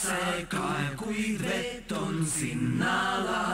vette jääb see kaev, kuid vett on sinna lasta